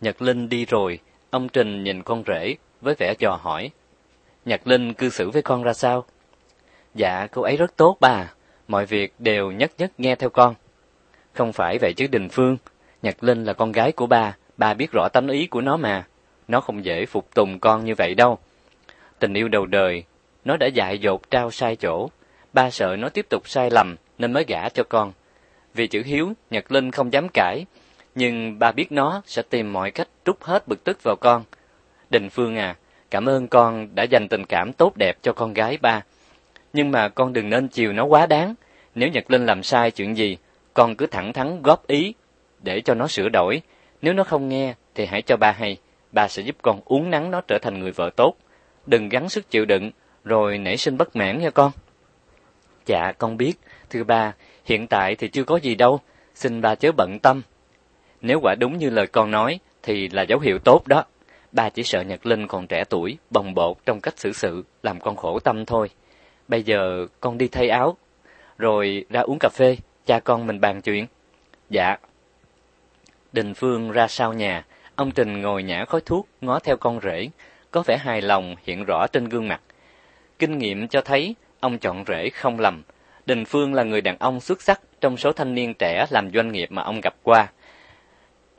Nhật Linh đi rồi, ông Trình nhìn con rể với vẻ dò hỏi. Nhật Linh cư xử với con ra sao? Dạ, cô ấy rất tốt bà, mọi việc đều nhất nhất nghe theo con. Không phải vậy chứ Đình Phương, Nhật Linh là con gái của bà, bà biết rõ tánh ý của nó mà. Nó không dễ phục tùng con như vậy đâu. Tình yêu đầu đời, nó đã dại dột trao sai chỗ. Ba sợ nó tiếp tục sai lầm nên mới gả cho con. Vì chữ hiếu, Nhật Linh không dám cãi, nhưng ba biết nó sẽ tìm mọi cách trút hết bực tức vào con. Đình Phương à, cảm ơn con đã dành tình cảm tốt đẹp cho con gái ba. Nhưng mà con đừng nên chiều nó quá đáng. Nếu Nhật Linh làm sai chuyện gì, con cứ thẳng thắn góp ý để cho nó sửa đổi. Nếu nó không nghe thì hãy cho ba hay, ba sẽ giúp con uống nắng nó trở thành người vợ tốt. Đừng gắng sức chịu đựng rồi nảy sinh bất mãn nha con. Dạ con biết, thưa ba, hiện tại thì chưa có gì đâu, xin ba chớ bận tâm. Nếu quả đúng như lời con nói thì là dấu hiệu tốt đó. Ba chỉ sợ Nhật Linh còn trẻ tuổi, bồng bột trong cách xử sự, làm con khổ tâm thôi. Bây giờ con đi thay áo, rồi ra uống cà phê, cha con mình bàn chuyện. Dạ. Đình Phương ra sau nhà, ông Trình ngồi nhả khói thuốc, ngó theo con rể, có vẻ hài lòng hiện rõ trên gương mặt. Kinh nghiệm cho thấy ông chọn rể không lầm. Đình Phương là người đàn ông xuất sắc trong số thanh niên trẻ làm doanh nghiệp mà ông gặp qua.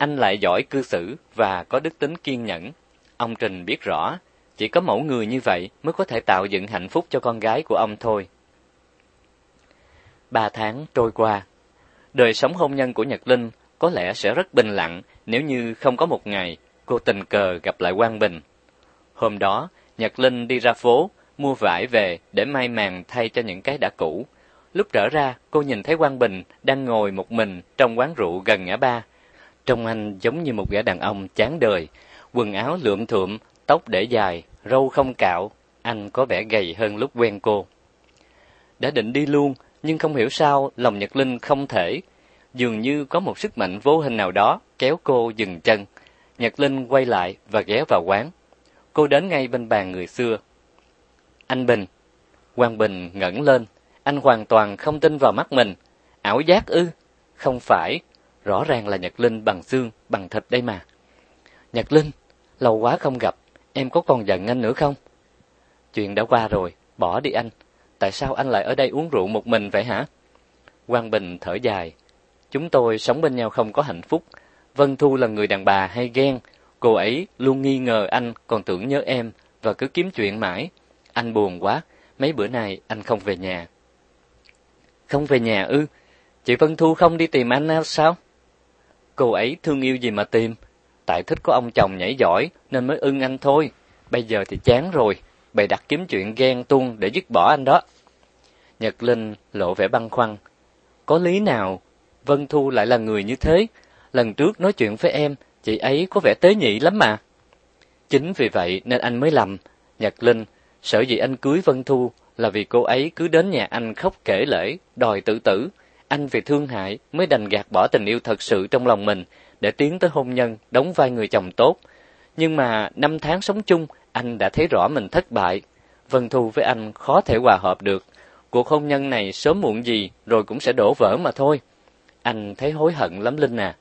Anh lại giỏi cư xử và có đức tính kiên nhẫn. Ông Trình biết rõ, chỉ có mẫu người như vậy mới có thể tạo dựng hạnh phúc cho con gái của ông thôi. Ba tháng trôi qua, đời sống hôn nhân của Nhật Linh có lẽ sẽ rất bình lặng nếu như không có một ngày cô tình cờ gặp lại Quang Bình. Hôm đó, Nhật Linh đi ra phố, mua vải về để may màng thay cho những cái đã cũ. Lúc trở ra, cô nhìn thấy Quang Bình đang ngồi một mình trong quán rượu gần ngã ba. Trông anh giống như một gã đàn ông chán đời, quần áo lượm thượm, tóc để dài, râu không cạo, anh có vẻ gầy hơn lúc quen cô. Đã định đi luôn, nhưng không hiểu sao lòng Nhật Linh không thể, dường như có một sức mạnh vô hình nào đó kéo cô dừng chân. Nhật Linh quay lại và ghé vào quán. Cô đến ngay bên bàn người xưa. Anh Bình. Quang Bình ngẩng lên, anh hoàn toàn không tin vào mắt mình. Ảo giác ư? Không phải, rõ ràng là Nhật Linh bằng xương, bằng thịt đây mà. Nhật Linh, lâu quá không gặp, em có còn giận anh nữa không? Chuyện đã qua rồi, bỏ đi anh. Tại sao anh lại ở đây uống rượu một mình vậy hả? Quang Bình thở dài. Chúng tôi sống bên nhau không có hạnh phúc. Vân Thu là người đàn bà hay ghen. Cô ấy luôn nghi ngờ anh còn tưởng nhớ em và cứ kiếm chuyện mãi. Anh buồn quá, mấy bữa nay anh không về nhà. Không về nhà ư? Chị Vân Thu không đi tìm anh sao? Cô ấy thương yêu gì mà tìm? Tại thích có ông chồng nhảy giỏi nên mới ưng anh thôi. Bây giờ thì chán rồi, bày đặt kiếm chuyện ghen tuông để dứt bỏ anh đó. Nhật Linh lộ vẻ băn khoăn. Có lý nào Vân Thu lại là người như thế? Lần trước nói chuyện với em, chị ấy có vẻ tế nhị lắm mà. Chính vì vậy nên anh mới lầm. Nhật Linh, sợ gì anh cưới Vân Thu là vì cô ấy cứ đến nhà anh khóc kể lễ, đòi tự tử. Anh vì thương hại mới đành gạt bỏ tình yêu thật sự trong lòng mình để tiến tới hôn nhân, đóng vai người chồng tốt. Nhưng mà năm tháng sống chung, anh đã thấy rõ mình thất bại. Vân Thu với anh khó thể hòa hợp được. Cuộc hôn nhân này sớm muộn gì rồi cũng sẽ đổ vỡ mà thôi. Anh thấy hối hận lắm Linh à.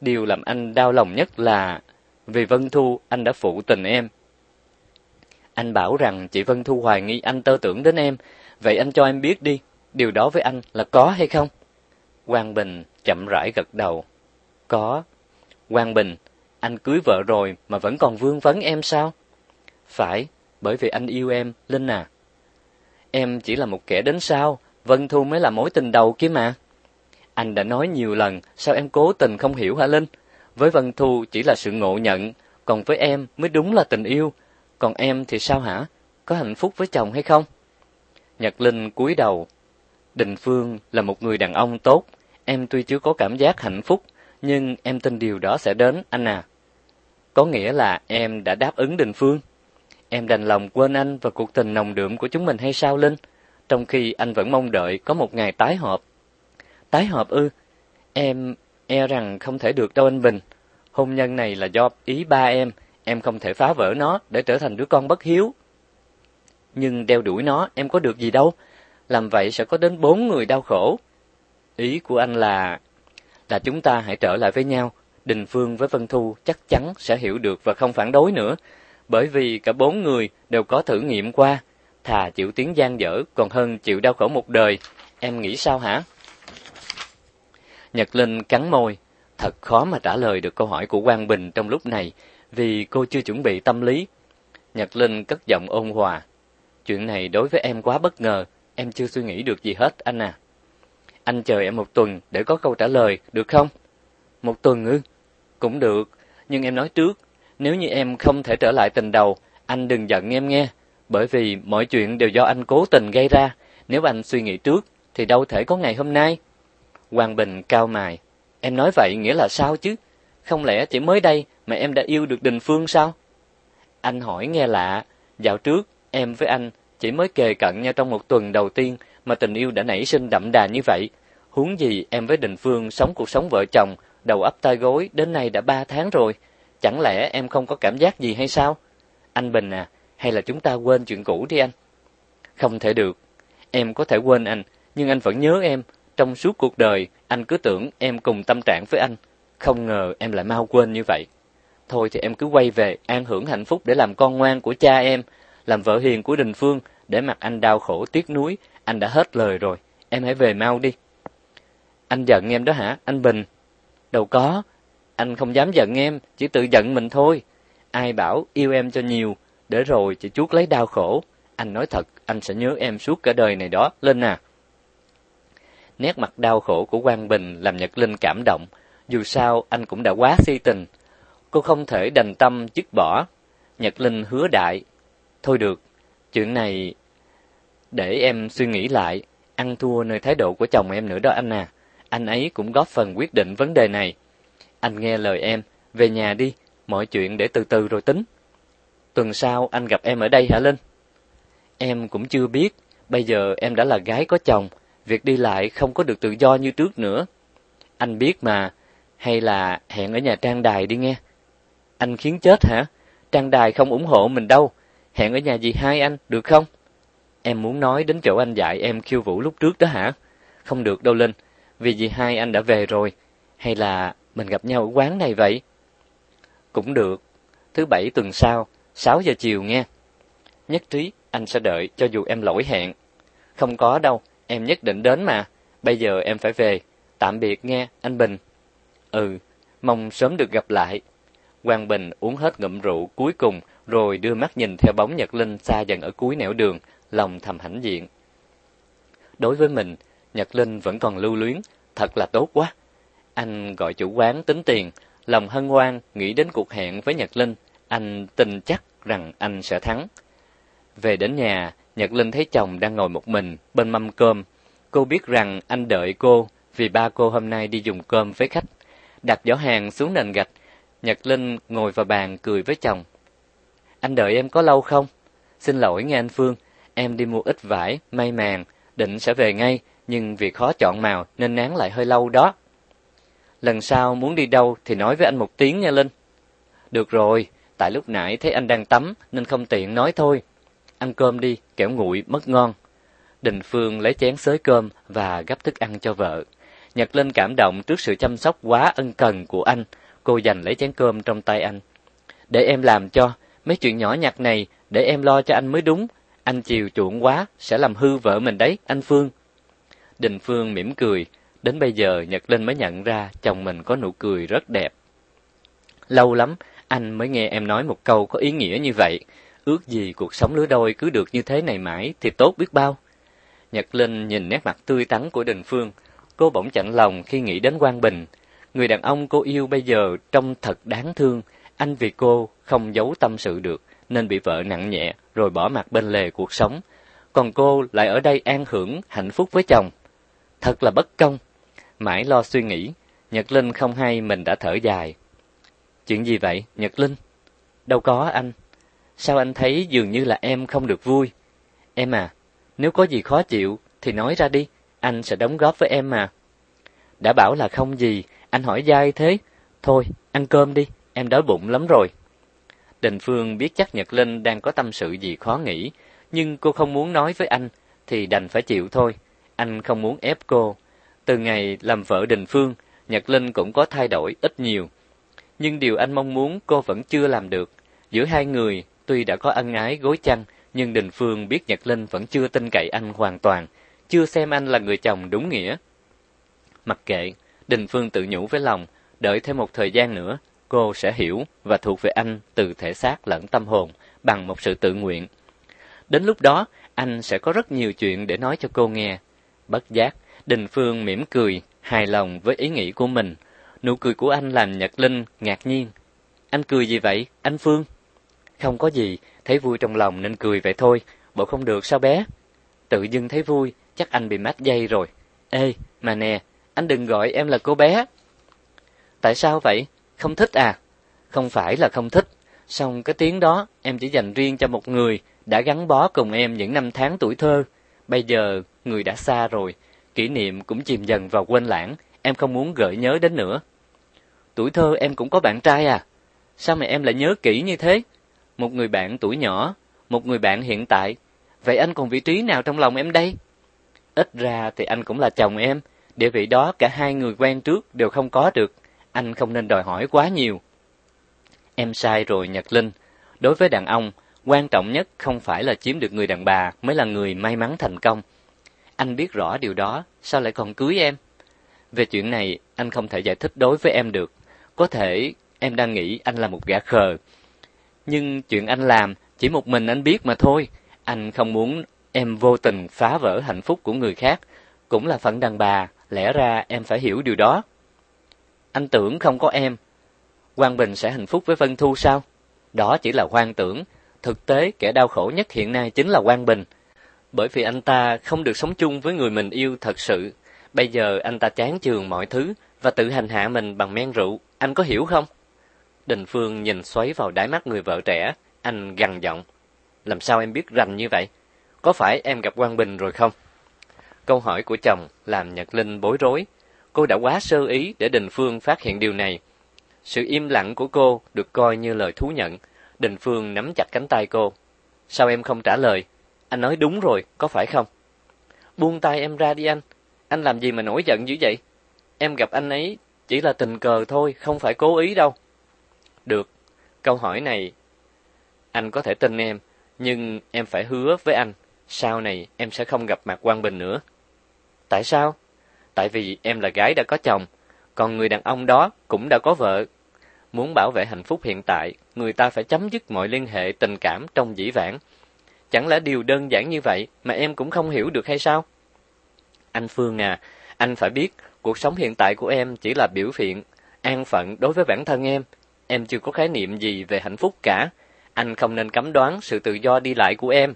Điều làm anh đau lòng nhất là vì Vân Thu anh đã phụ tình em. Anh bảo rằng chị Vân Thu hoài nghi anh tơ tưởng đến em, vậy anh cho em biết đi, điều đó với anh là có hay không? Quang Bình chậm rãi gật đầu. Có. Quang Bình, anh cưới vợ rồi mà vẫn còn vương vấn em sao? Phải, bởi vì anh yêu em, Linh à. Em chỉ là một kẻ đến sau, Vân Thu mới là mối tình đầu kia mà. Anh đã nói nhiều lần, sao em cố tình không hiểu hả Linh? Với Vân Thu chỉ là sự ngộ nhận, còn với em mới đúng là tình yêu. Còn em thì sao hả? Có hạnh phúc với chồng hay không? Nhật Linh cúi đầu. Đình Phương là một người đàn ông tốt, em tuy chưa có cảm giác hạnh phúc, nhưng em tin điều đó sẽ đến, anh à. Có nghĩa là em đã đáp ứng Đình Phương. Em đành lòng quên anh và cuộc tình nồng đượm của chúng mình hay sao Linh? Trong khi anh vẫn mong đợi có một ngày tái hợp. Tái hợp ư? Em e rằng không thể được đâu anh Bình. Hôn nhân này là do ý ba em, em không thể phá vỡ nó để trở thành đứa con bất hiếu. Nhưng đeo đuổi nó em có được gì đâu, làm vậy sẽ có đến bốn người đau khổ. Ý của anh là là chúng ta hãy trở lại với nhau, Đình Phương với Vân Thu chắc chắn sẽ hiểu được và không phản đối nữa, bởi vì cả bốn người đều có thử nghiệm qua, thà chịu tiếng gian dở còn hơn chịu đau khổ một đời. Em nghĩ sao hả? Nhật Linh cắn môi, thật khó mà trả lời được câu hỏi của Quang Bình trong lúc này, vì cô chưa chuẩn bị tâm lý. Nhật Linh cất giọng ôn hòa. Chuyện này đối với em quá bất ngờ, em chưa suy nghĩ được gì hết anh à. Anh chờ em một tuần để có câu trả lời, được không? Một tuần ư? Cũng được, nhưng em nói trước, nếu như em không thể trở lại tình đầu, anh đừng giận em nghe, bởi vì mọi chuyện đều do anh cố tình gây ra, nếu anh suy nghĩ trước thì đâu thể có ngày hôm nay. Hoàng Bình cao mài, em nói vậy nghĩa là sao chứ? Không lẽ chỉ mới đây mà em đã yêu được Đình Phương sao? Anh hỏi nghe lạ, dạo trước em với anh chỉ mới kề cận nhau trong một tuần đầu tiên mà tình yêu đã nảy sinh đậm đà như vậy. Huống gì em với Đình Phương sống cuộc sống vợ chồng, đầu ấp tai gối đến nay đã ba tháng rồi. Chẳng lẽ em không có cảm giác gì hay sao? Anh Bình à, hay là chúng ta quên chuyện cũ đi anh? Không thể được. Em có thể quên anh, nhưng anh vẫn nhớ em. Trong suốt cuộc đời, anh cứ tưởng em cùng tâm trạng với anh. Không ngờ em lại mau quên như vậy. Thôi thì em cứ quay về, an hưởng hạnh phúc để làm con ngoan của cha em, làm vợ hiền của Đình Phương, để mặc anh đau khổ tiếc nuối, anh đã hết lời rồi, em hãy về mau đi. Anh giận em đó hả, anh Bình? Đâu có, anh không dám giận em, chỉ tự giận mình thôi. Ai bảo yêu em cho nhiều, để rồi chỉ chuốt lấy đau khổ. Anh nói thật, anh sẽ nhớ em suốt cả đời này đó, Linh à. Nét mặt đau khổ của Quang Bình làm Nhật Linh cảm động. Dù sao, anh cũng đã quá si tình. Cô không thể đành tâm dứt bỏ. Nhật Linh hứa đại. Thôi được, chuyện này để em suy nghĩ lại, ăn thua nơi thái độ của chồng em nữa đó anh à. Anh ấy cũng góp phần quyết định vấn đề này. Anh nghe lời em, về nhà đi, mọi chuyện để từ từ rồi tính. Tuần sau anh gặp em ở đây hả Linh? Em cũng chưa biết, bây giờ em đã là gái có chồng, việc đi lại không có được tự do như trước nữa. Anh biết mà, hay là hẹn ở nhà trang đài đi nghe. Anh khiến chết hả? Trang đài không ủng hộ mình đâu. Hẹn ở nhà dì hai anh, được không? Em muốn nói đến chỗ anh dạy em khiêu vũ lúc trước đó hả? Không được đâu Linh, vì dì hai anh đã về rồi. Hay là mình gặp nhau ở quán này vậy? Cũng được. Thứ bảy tuần sau, 6 giờ chiều nghe. Nhất trí, anh sẽ đợi cho dù em lỗi hẹn. Không có đâu, em nhất định đến mà. Bây giờ em phải về. Tạm biệt nghe, anh Bình. Ừ, mong sớm được gặp lại. Quang Bình uống hết ngụm rượu cuối cùng rồi đưa mắt nhìn theo bóng Nhật Linh xa dần ở cuối nẻo đường, lòng thầm hãnh diện. Đối với mình, Nhật Linh vẫn còn lưu luyến, thật là tốt quá. Anh gọi chủ quán tính tiền, lòng hân hoan nghĩ đến cuộc hẹn với Nhật Linh, anh tin chắc rằng anh sẽ thắng. Về đến nhà, Nhật Linh thấy chồng đang ngồi một mình bên mâm cơm. Cô biết rằng anh đợi cô vì ba cô hôm nay đi dùng cơm với khách. Đặt giỏ hàng xuống nền gạch, Nhật Linh ngồi vào bàn cười với chồng. Anh đợi em có lâu không? Xin lỗi nghe anh Phương, em đi mua ít vải, may màng, định sẽ về ngay, nhưng vì khó chọn màu nên nán lại hơi lâu đó. Lần sau muốn đi đâu thì nói với anh một tiếng nha Linh. Được rồi, tại lúc nãy thấy anh đang tắm nên không tiện nói thôi. Ăn cơm đi, kẻo nguội mất ngon. Đình Phương lấy chén xới cơm và gấp thức ăn cho vợ. Nhật Linh cảm động trước sự chăm sóc quá ân cần của anh, cô giành lấy chén cơm trong tay anh. Để em làm cho, mấy chuyện nhỏ nhặt này để em lo cho anh mới đúng, anh chiều chuộng quá sẽ làm hư vợ mình đấy, anh Phương. Đình Phương mỉm cười, đến bây giờ Nhật Linh mới nhận ra chồng mình có nụ cười rất đẹp. Lâu lắm anh mới nghe em nói một câu có ý nghĩa như vậy, ước gì cuộc sống lứa đôi cứ được như thế này mãi thì tốt biết bao. Nhật Linh nhìn nét mặt tươi tắn của Đình Phương, cô bỗng chạnh lòng khi nghĩ đến Quang Bình. Người đàn ông cô yêu bây giờ trông thật đáng thương, anh vì cô không giấu tâm sự được nên bị vợ nặng nhẹ rồi bỏ mặt bên lề cuộc sống. Còn cô lại ở đây an hưởng hạnh phúc với chồng. Thật là bất công. Mãi lo suy nghĩ, Nhật Linh không hay mình đã thở dài. Chuyện gì vậy, Nhật Linh? Đâu có anh. Sao anh thấy dường như là em không được vui? Em à, nếu có gì khó chịu thì nói ra đi, anh sẽ đóng góp với em mà. Đã bảo là không gì, anh hỏi dai thế. Thôi, ăn cơm đi, em đói bụng lắm rồi. Đình Phương biết chắc Nhật Linh đang có tâm sự gì khó nghĩ, nhưng cô không muốn nói với anh, thì đành phải chịu thôi. Anh không muốn ép cô. Từ ngày làm vợ Đình Phương, Nhật Linh cũng có thay đổi ít nhiều. Nhưng điều anh mong muốn cô vẫn chưa làm được. Giữa hai người, tuy đã có ân ái gối chăn, nhưng Đình Phương biết Nhật Linh vẫn chưa tin cậy anh hoàn toàn, chưa xem anh là người chồng đúng nghĩa. Mặc kệ, Đình Phương tự nhủ với lòng, đợi thêm một thời gian nữa, cô sẽ hiểu và thuộc về anh từ thể xác lẫn tâm hồn bằng một sự tự nguyện. Đến lúc đó, anh sẽ có rất nhiều chuyện để nói cho cô nghe. Bất giác, Đình Phương mỉm cười, hài lòng với ý nghĩ của mình. Nụ cười của anh làm Nhật Linh ngạc nhiên. Anh cười gì vậy, anh Phương? Không có gì, thấy vui trong lòng nên cười vậy thôi, bộ không được sao bé? Tự dưng thấy vui, chắc anh bị mát dây rồi. Ê, mà nè, anh đừng gọi em là cô bé. Tại sao vậy? Không thích à? Không phải là không thích, song cái tiếng đó em chỉ dành riêng cho một người đã gắn bó cùng em những năm tháng tuổi thơ. Bây giờ người đã xa rồi, kỷ niệm cũng chìm dần vào quên lãng, em không muốn gợi nhớ đến nữa. Tuổi thơ em cũng có bạn trai à? Sao mà em lại nhớ kỹ như thế? Một người bạn tuổi nhỏ, một người bạn hiện tại. Vậy anh còn vị trí nào trong lòng em đây? Ít ra thì anh cũng là chồng em, địa vị đó cả hai người quen trước đều không có được, anh không nên đòi hỏi quá nhiều. Em sai rồi Nhật Linh, đối với đàn ông, quan trọng nhất không phải là chiếm được người đàn bà mới là người may mắn thành công. Anh biết rõ điều đó, sao lại còn cưới em? Về chuyện này, anh không thể giải thích đối với em được. Có thể em đang nghĩ anh là một gã khờ. Nhưng chuyện anh làm, chỉ một mình anh biết mà thôi. Anh không muốn em vô tình phá vỡ hạnh phúc của người khác. Cũng là phận đàn bà, lẽ ra em phải hiểu điều đó. Anh tưởng không có em, Quang Bình sẽ hạnh phúc với Vân Thu sao? Đó chỉ là hoang tưởng, thực tế kẻ đau khổ nhất hiện nay chính là Quang Bình. Bởi vì anh ta không được sống chung với người mình yêu thật sự. Bây giờ anh ta chán chường mọi thứ và tự hành hạ mình bằng men rượu, anh có hiểu không? Đình Phương nhìn xoáy vào đáy mắt người vợ trẻ, anh gằn giọng. Làm sao em biết rành như vậy? Có phải em gặp Quang Bình rồi không? Câu hỏi của chồng làm Nhật Linh bối rối. Cô đã quá sơ ý để Đình Phương phát hiện điều này. Sự im lặng của cô được coi như lời thú nhận. Đình Phương nắm chặt cánh tay cô. Sao em không trả lời? Anh nói đúng rồi, có phải không? Buông tay em ra đi anh. Anh làm gì mà nổi giận dữ vậy? Em gặp anh ấy chỉ là tình cờ thôi, không phải cố ý đâu. Được, câu hỏi này anh có thể tin em, nhưng em phải hứa với anh, sau này em sẽ không gặp Mạc Quang Bình nữa. Tại sao? Tại vì em là gái đã có chồng, còn người đàn ông đó cũng đã có vợ. Muốn bảo vệ hạnh phúc hiện tại, người ta phải chấm dứt mọi liên hệ tình cảm trong dĩ vãng. Chẳng lẽ điều đơn giản như vậy mà em cũng không hiểu được hay sao? Anh Phương à, anh phải biết cuộc sống hiện tại của em chỉ là biểu hiện an phận đối với bản thân em. Em chưa có khái niệm gì về hạnh phúc cả. Anh không nên cấm đoán sự tự do đi lại của em.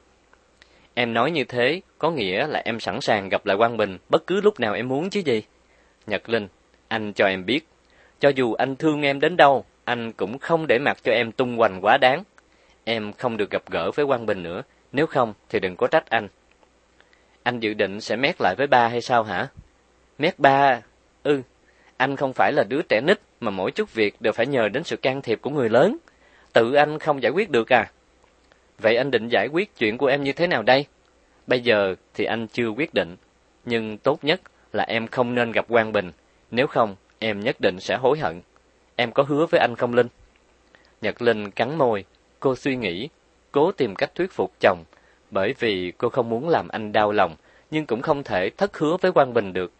Em nói như thế có nghĩa là em sẵn sàng gặp lại Quang Bình bất cứ lúc nào em muốn chứ gì. Nhật Linh, anh cho em biết, cho dù anh thương em đến đâu, anh cũng không để mặc cho em tung hoành quá đáng. Em không được gặp gỡ với Quang Bình nữa, nếu không thì đừng có trách anh. Anh dự định sẽ mét lại với ba hay sao hả? Mét ba? Ừ, anh không phải là đứa trẻ nít mà mỗi chút việc đều phải nhờ đến sự can thiệp của người lớn. Tự anh không giải quyết được à? Vậy anh định giải quyết chuyện của em như thế nào đây? Bây giờ thì anh chưa quyết định, nhưng tốt nhất là em không nên gặp Quang Bình, nếu không em nhất định sẽ hối hận. Em có hứa với anh không Linh? Nhật Linh cắn môi, cô suy nghĩ, cố tìm cách thuyết phục chồng, bởi vì cô không muốn làm anh đau lòng, nhưng cũng không thể thất hứa với Quang Bình được.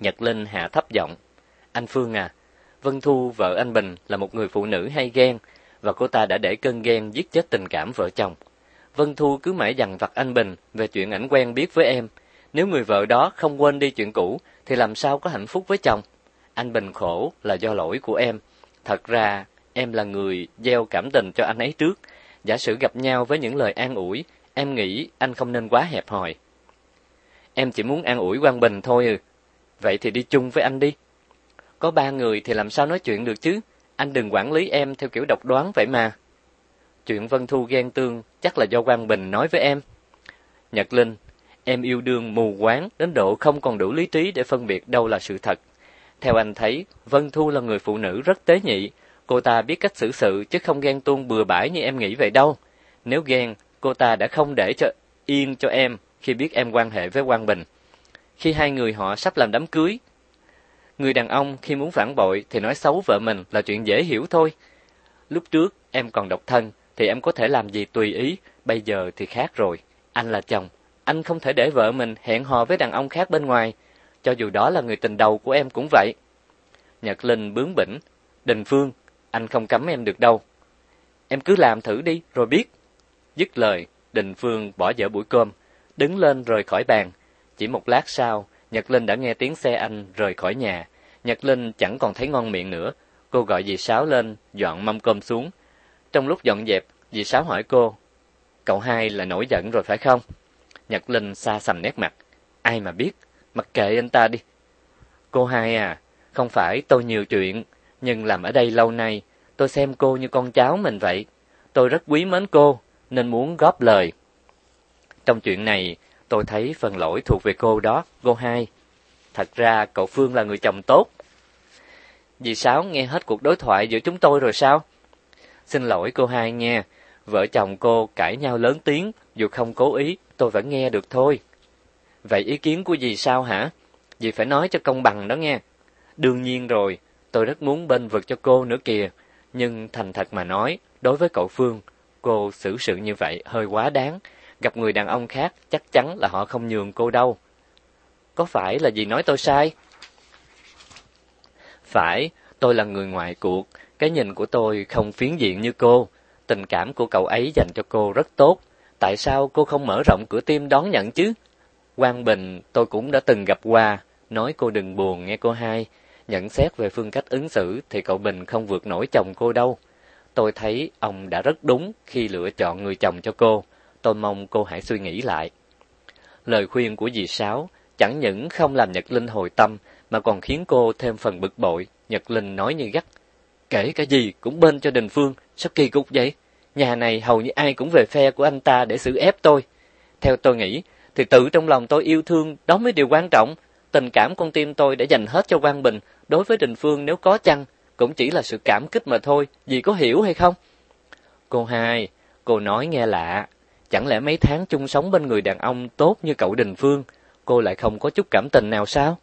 Nhật Linh hạ thấp giọng, "Anh Phương à, Vân Thu vợ anh Bình là một người phụ nữ hay ghen, và cô ta đã để cơn ghen giết chết tình cảm vợ chồng. Vân Thu cứ mãi dằn vặt anh Bình về chuyện ảnh quen biết với em. Nếu người vợ đó không quên đi chuyện cũ, thì làm sao có hạnh phúc với chồng? Anh Bình khổ là do lỗi của em. Thật ra, em là người gieo cảm tình cho anh ấy trước. Giả sử gặp nhau với những lời an ủi, em nghĩ anh không nên quá hẹp hòi. Em chỉ muốn an ủi Quang Bình thôi ừ. Vậy thì đi chung với anh đi. Có ba người thì làm sao nói chuyện được chứ? Anh đừng quản lý em theo kiểu độc đoán vậy mà. Chuyện Vân Thu ghen tương chắc là do Quang Bình nói với em. Nhật Linh, em yêu đương mù quáng đến độ không còn đủ lý trí để phân biệt đâu là sự thật. Theo anh thấy, Vân Thu là người phụ nữ rất tế nhị. Cô ta biết cách xử sự chứ không ghen tuông bừa bãi như em nghĩ vậy đâu. Nếu ghen, cô ta đã không để cho yên cho em khi biết em quan hệ với Quang Bình. Khi hai người họ sắp làm đám cưới, Người đàn ông khi muốn phản bội thì nói xấu vợ mình là chuyện dễ hiểu thôi. Lúc trước em còn độc thân thì em có thể làm gì tùy ý, bây giờ thì khác rồi. Anh là chồng, anh không thể để vợ mình hẹn hò với đàn ông khác bên ngoài, cho dù đó là người tình đầu của em cũng vậy. Nhật Linh bướng bỉnh, Đình Phương, anh không cấm em được đâu. Em cứ làm thử đi, rồi biết. Dứt lời, Đình Phương bỏ dở buổi cơm, đứng lên rời khỏi bàn. Chỉ một lát sau, Nhật Linh đã nghe tiếng xe anh rời khỏi nhà. Nhật Linh chẳng còn thấy ngon miệng nữa. Cô gọi dì Sáu lên, dọn mâm cơm xuống. Trong lúc dọn dẹp, dì Sáu hỏi cô, Cậu hai là nổi giận rồi phải không? Nhật Linh xa sầm nét mặt. Ai mà biết, mặc kệ anh ta đi. Cô hai à, không phải tôi nhiều chuyện, nhưng làm ở đây lâu nay, tôi xem cô như con cháu mình vậy. Tôi rất quý mến cô, nên muốn góp lời. Trong chuyện này, tôi thấy phần lỗi thuộc về cô đó, cô hai. Thật ra cậu Phương là người chồng tốt. Dì Sáu nghe hết cuộc đối thoại giữa chúng tôi rồi sao? Xin lỗi cô hai nha, vợ chồng cô cãi nhau lớn tiếng, dù không cố ý, tôi vẫn nghe được thôi. Vậy ý kiến của dì sao hả? Dì phải nói cho công bằng đó nghe. Đương nhiên rồi, tôi rất muốn bên vực cho cô nữa kìa, nhưng thành thật mà nói, đối với cậu Phương, cô xử sự như vậy hơi quá đáng, gặp người đàn ông khác chắc chắn là họ không nhường cô đâu. Có phải là vì nói tôi sai? Phải, tôi là người ngoài cuộc, cái nhìn của tôi không phiến diện như cô, tình cảm của cậu ấy dành cho cô rất tốt, tại sao cô không mở rộng cửa tim đón nhận chứ? Quang Bình tôi cũng đã từng gặp qua, nói cô đừng buồn nghe cô hai, nhận xét về phương cách ứng xử thì cậu Bình không vượt nổi chồng cô đâu. Tôi thấy ông đã rất đúng khi lựa chọn người chồng cho cô, tôi mong cô hãy suy nghĩ lại. Lời khuyên của dì Sáu chẳng những không làm Nhật Linh hồi tâm mà còn khiến cô thêm phần bực bội, Nhật Linh nói như gắt. Kể cả gì cũng bên cho Đình Phương, sao kỳ cục vậy? Nhà này hầu như ai cũng về phe của anh ta để xử ép tôi. Theo tôi nghĩ, thì tự trong lòng tôi yêu thương, đó mới điều quan trọng. Tình cảm con tim tôi đã dành hết cho Quang Bình, đối với Đình Phương nếu có chăng, cũng chỉ là sự cảm kích mà thôi, dì có hiểu hay không? Cô hai, cô nói nghe lạ, chẳng lẽ mấy tháng chung sống bên người đàn ông tốt như cậu Đình Phương, cô lại không có chút cảm tình nào sao?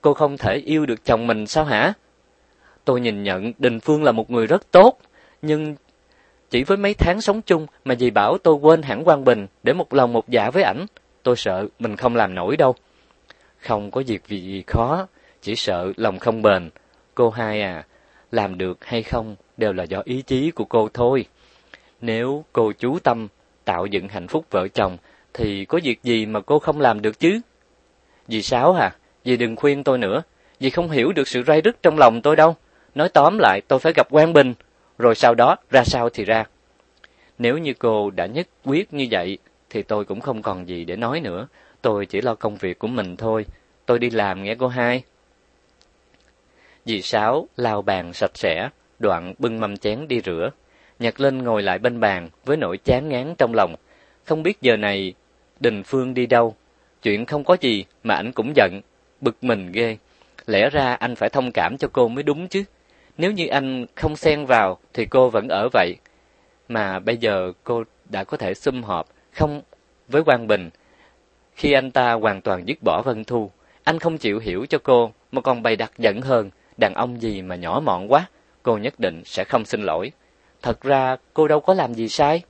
Cô không thể yêu được chồng mình sao hả? Tôi nhìn nhận Đình Phương là một người rất tốt, nhưng chỉ với mấy tháng sống chung mà dì bảo tôi quên hẳn Quang Bình để một lòng một dạ với ảnh, tôi sợ mình không làm nổi đâu. Không có việc gì khó, chỉ sợ lòng không bền. Cô hai à, làm được hay không đều là do ý chí của cô thôi. Nếu cô chú tâm tạo dựng hạnh phúc vợ chồng thì có việc gì mà cô không làm được chứ? Dì Sáu à, dì đừng khuyên tôi nữa, dì không hiểu được sự ray rứt trong lòng tôi đâu. Nói tóm lại tôi phải gặp Quang Bình, rồi sau đó ra sao thì ra. Nếu như cô đã nhất quyết như vậy, thì tôi cũng không còn gì để nói nữa. Tôi chỉ lo công việc của mình thôi. Tôi đi làm nghe cô hai. Dì Sáu lau bàn sạch sẽ, đoạn bưng mâm chén đi rửa. Nhạc Linh ngồi lại bên bàn với nỗi chán ngán trong lòng. Không biết giờ này Đình Phương đi đâu. Chuyện không có gì mà ảnh cũng giận, bực mình ghê. Lẽ ra anh phải thông cảm cho cô mới đúng chứ. Nếu như anh không xen vào thì cô vẫn ở vậy. Mà bây giờ cô đã có thể sum họp không với Quang Bình. Khi anh ta hoàn toàn dứt bỏ Vân Thu, anh không chịu hiểu cho cô mà còn bày đặt giận hơn, đàn ông gì mà nhỏ mọn quá, cô nhất định sẽ không xin lỗi. Thật ra cô đâu có làm gì sai.